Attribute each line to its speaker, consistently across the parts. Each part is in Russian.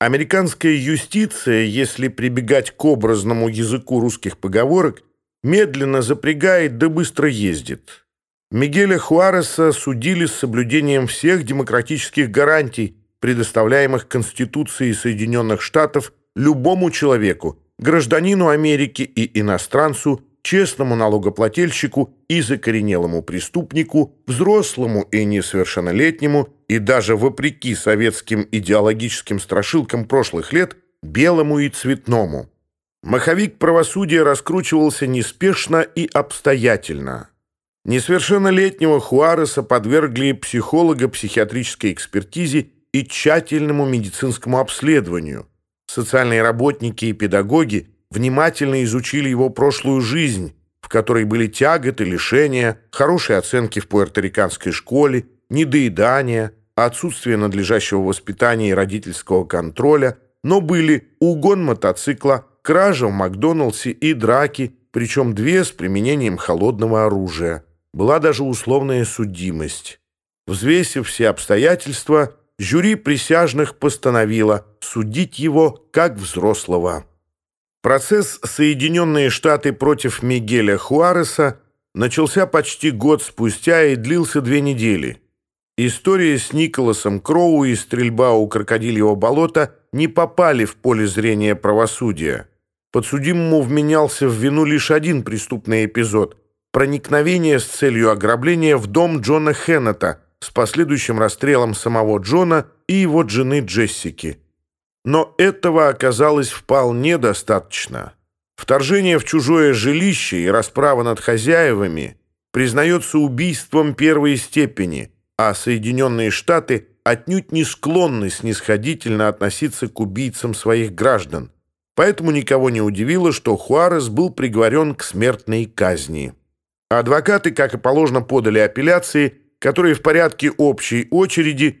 Speaker 1: «Кто отравил?» — поразился чужой окорок. «Кто-кто?» — вошедший в роль Архипыч шмыгнул носом. «У ЦРУ длинные руки». «Это точно!» — свой окорок хлопнул девушку по заду и встал. «Ладно, мы пойдем париться. А ты прибери здесь и самоварчик поставь. Есть?» — четко ответил Архипыч.
Speaker 2: 16 ноября 2006 года. Флорида, США. Американская юстиция, если прибегать к образному языку русских поговорок, медленно запрягает да быстро ездит. Мигеля Хуареса судили с соблюдением всех демократических гарантий, предоставляемых Конституцией Соединенных Штатов любому человеку, гражданину Америки и иностранцу, честному налогоплательщику и закоренелому преступнику, взрослому и несовершеннолетнему, и даже вопреки советским идеологическим страшилкам прошлых лет, белому и цветному. Маховик правосудия раскручивался неспешно и обстоятельно. Несовершеннолетнего Хуареса подвергли психолого-психиатрической экспертизе и тщательному медицинскому обследованию. Социальные работники и педагоги внимательно изучили его прошлую жизнь, в которой были тяготы, лишения, хорошие оценки в пуэрториканской школе, недоедание, отсутствие надлежащего воспитания и родительского контроля, но были угон мотоцикла, кража в Макдоналдсе и драки, причем две с применением холодного оружия. Была даже условная судимость. Взвесив все обстоятельства, жюри присяжных постановило судить его как взрослого. Процесс «Соединенные Штаты против Мигеля Хуареса» начался почти год спустя и длился две недели. История с Николасом Кроу и стрельба у крокодильего болота не попали в поле зрения правосудия. Подсудимому вменялся в вину лишь один преступный эпизод – проникновение с целью ограбления в дом Джона Хеннета с последующим расстрелом самого Джона и его жены Джессики – но этого оказалось вполне достаточно. Вторжение в чужое жилище и расправа над хозяевами признается убийством первой степени, а Соединенные Штаты отнюдь не склонны снисходительно относиться к убийцам своих граждан. Поэтому никого не удивило, что Хуарес был приговорен к смертной казни. Адвокаты, как и положено, подали апелляции, которые в порядке общей очереди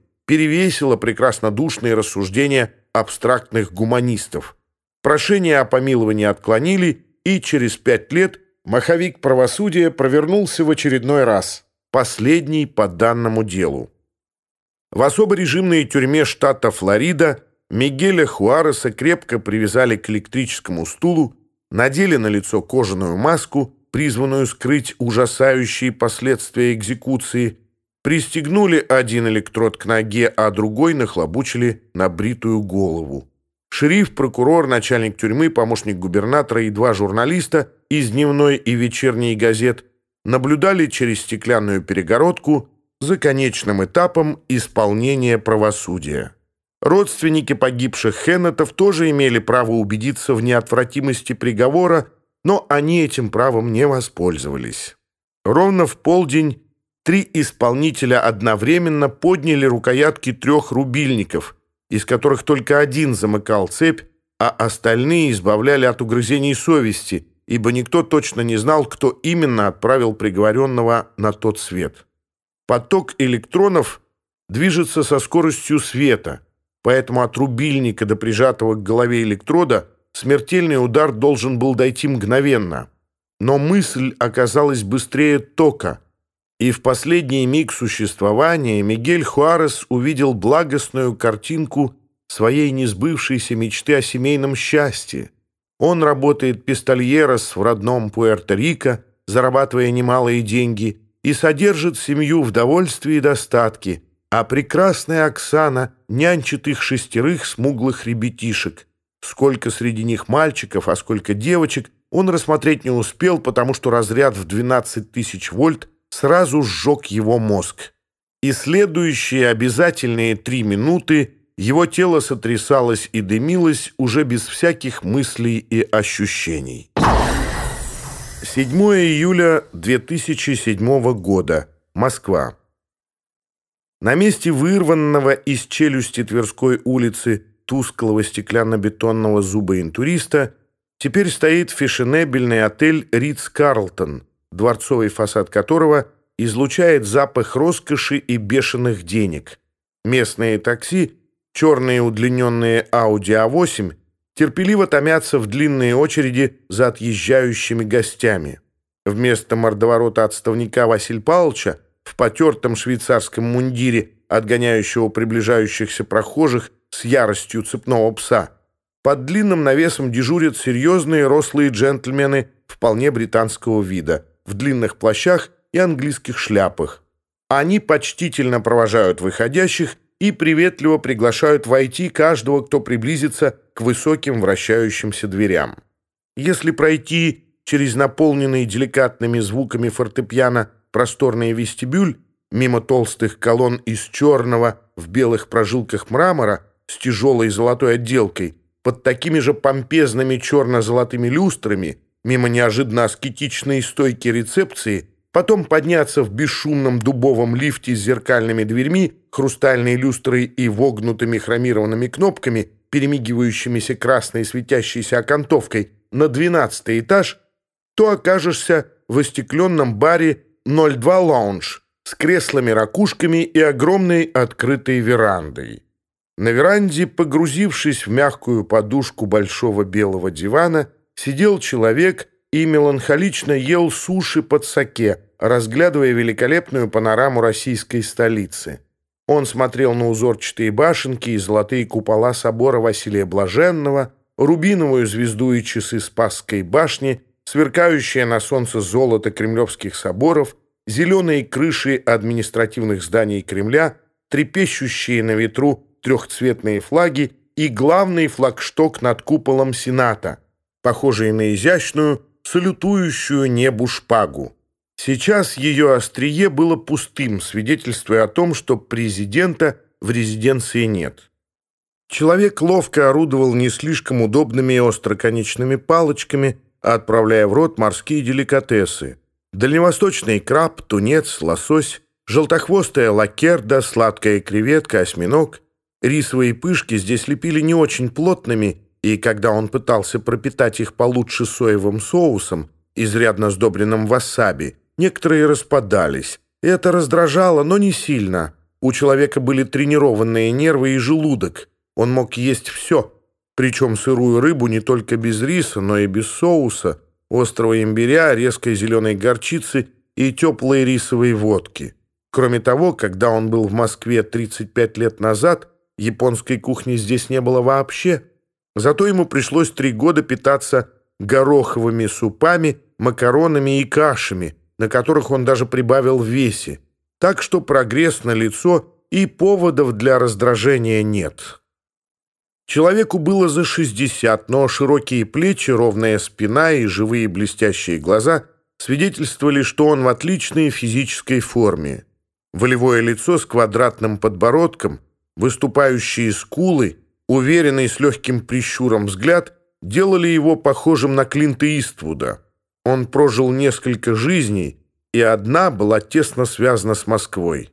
Speaker 2: были неспешно и обстоятельно рассмотрены Верховным судом. Приговор остался неизменным, но последовало прошение о помиловании и выступление правозащитных организаций в защиту несчастного пуэрториканского мальчика, с которым так немилосердно обошлась жестокосердная Америка. Не обошлось без пикетов и демонстраций перед тюрьмой и канцелярией губернатора, но убийство мужа на глазах жены в собственном доме перевесило прекраснодушные рассуждения абстрактных гуманистов. Прошение о помиловании отклонили, и через пять лет маховик правосудия провернулся в очередной раз, последний по данному делу. В особо режимной тюрьме штата Флорида Мигеля Хуареса крепко привязали к электрическому стулу, надели на лицо кожаную маску, призванную скрыть ужасающие последствия экзекуции, Пристегнули один электрод к ноге, а другой нахлобучили на бритую голову. Шериф, прокурор, начальник тюрьмы, помощник губернатора и два журналиста из дневной и вечерней газет наблюдали через стеклянную перегородку за конечным этапом исполнения правосудия. Родственники погибших Хеннетов тоже имели право убедиться в неотвратимости приговора, но они этим правом не воспользовались. Ровно в полдень Три исполнителя одновременно подняли рукоятки трех рубильников, из которых только один замыкал цепь, а остальные избавляли от угрызений совести, ибо никто точно не знал, кто именно отправил приговоренного на тот свет. Поток электронов движется со скоростью света, поэтому от рубильника до прижатого к голове электрода смертельный удар должен был дойти мгновенно. Но мысль оказалась быстрее тока – и в последний миг существования Мигель Хуарес увидел благостную картинку своей несбывшейся мечты о семейном счастье. Он работает пистольерос в родном Пуэрто-Рико, зарабатывая немалые деньги, и содержит семью в довольстве и достатке, а прекрасная Оксана нянчит их шестерых смуглых ребятишек. Сколько среди них мальчиков, а сколько девочек, он рассмотреть не успел, потому что разряд в 12 тысяч вольт сразу сжег его мозг. И следующие обязательные три минуты его тело сотрясалось и дымилось уже без всяких мыслей и ощущений. 7 июля 2007 года. Москва. На месте вырванного из челюсти Тверской улицы тусклого стеклянно-бетонного зуба интуриста теперь стоит фешенебельный отель «Ритц Карлтон», дворцовый фасад которого излучает запах роскоши и бешеных денег. Местные такси, черные удлиненные Audi A8, терпеливо томятся в длинные очереди за отъезжающими гостями. Вместо мордоворота отставника Василь Павловича в потертом швейцарском мундире, отгоняющего приближающихся прохожих с яростью цепного пса. Под длинным навесом дежурят серьезные рослые джентльмены вполне британского вида, в в длинных плащах и английских шляпах. Они почтительно провожают выходящих и приветливо приглашают войти каждого, кто приблизится к высоким вращающимся дверям. Если пройти через наполненный деликатными звуками фортепиано просторный вестибюль, мимо толстых колонн из черного в белых прожилках мрамора с тяжелой золотой отделкой, под такими же помпезными черно-золотыми люстрами – мимо неожиданно аскетичной стойки рецепции, потом подняться в бесшумном дубовом лифте с зеркальными дверьми, хрустальной люстрой и вогнутыми хромированными кнопками, перемигивающимися красной светящейся окантовкой, на двенадцатый этаж, то окажешься в остекленном баре 02 лаунж с креслами-ракушками и огромной открытой верандой. На веранде, погрузившись в мягкую подушку большого белого дивана, сидел человек и меланхолично ел суши под саке, разглядывая великолепную панораму российской столицы. Он смотрел на узорчатые башенки и золотые купола собора Василия Блаженного, рубиновую звезду и часы Спасской башни, сверкающее на солнце золото кремлевских соборов, зеленые крыши административных зданий Кремля, трепещущие на ветру трехцветные флаги и главный флагшток над куполом Сената, похожей на изящную, салютующую небу шпагу. Сейчас ее острие было пустым, свидетельствуя о том, что президента в резиденции нет. Человек ловко орудовал не слишком удобными и остроконечными палочками, отправляя в рот морские деликатесы. Дальневосточный краб, тунец, лосось, желтохвостая лакерда, сладкая креветка, осьминог. Рисовые пышки здесь лепили не очень плотными и когда он пытался пропитать их получше соевым соусом, изрядно сдобренным васаби, некоторые распадались. Это раздражало, но не сильно. У человека были тренированные нервы и желудок. Он мог есть все — причем сырую рыбу не только без риса, но и без соуса, острого имбиря, резкой зеленой горчицы и теплой рисовой водки. Кроме того, когда он был в Москве 35 лет назад, японской кухни здесь не было вообще. Зато ему пришлось три года питаться гороховыми супами, макаронами и кашами, на которых он даже прибавил в весе. Так что прогресс на лицо и поводов для раздражения нет. Человеку было за 60, но широкие плечи, ровная спина и живые блестящие глаза свидетельствовали, что он в отличной физической форме. Волевое лицо с квадратным подбородком, выступающие Уверенный с легким прищуром взгляд делали его похожим на Клинта Иствуда. Он прожил несколько жизней, и одна была тесно связана с Москвой.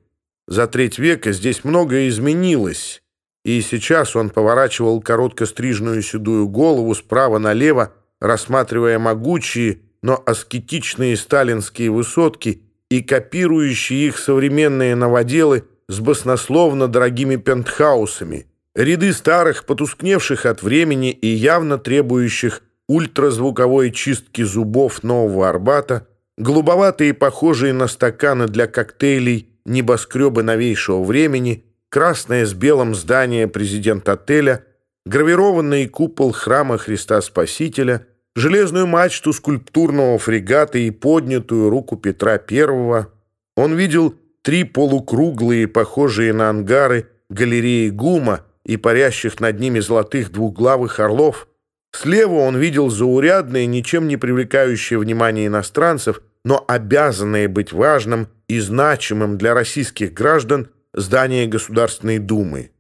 Speaker 2: За треть века здесь многое изменилось, и сейчас он поворачивал короткострижную седую голову справа налево, рассматривая могучие, но аскетичные сталинские высотки и копирующие их современные новоделы с баснословно дорогими пентхаусами – ряды старых, потускневших от времени и явно требующих ультразвуковой чистки зубов Нового Арбата, голубоватые, похожие на стаканы для коктейлей, небоскребы новейшего времени — красное с белым здание президент-отеля, гравированный купол храма Христа Спасителя, железную мачту скульптурного фрегата и поднятую руку Петра I. Он видел три полукруглые, похожие на ангары, галереи ГУМа и парящих над ними золотых двуглавых орлов. Слева он видел заурядные, ничем не привлекающие внимание иностранцев, но обязанные быть важным и значимым для российских граждан здание Государственной Думы.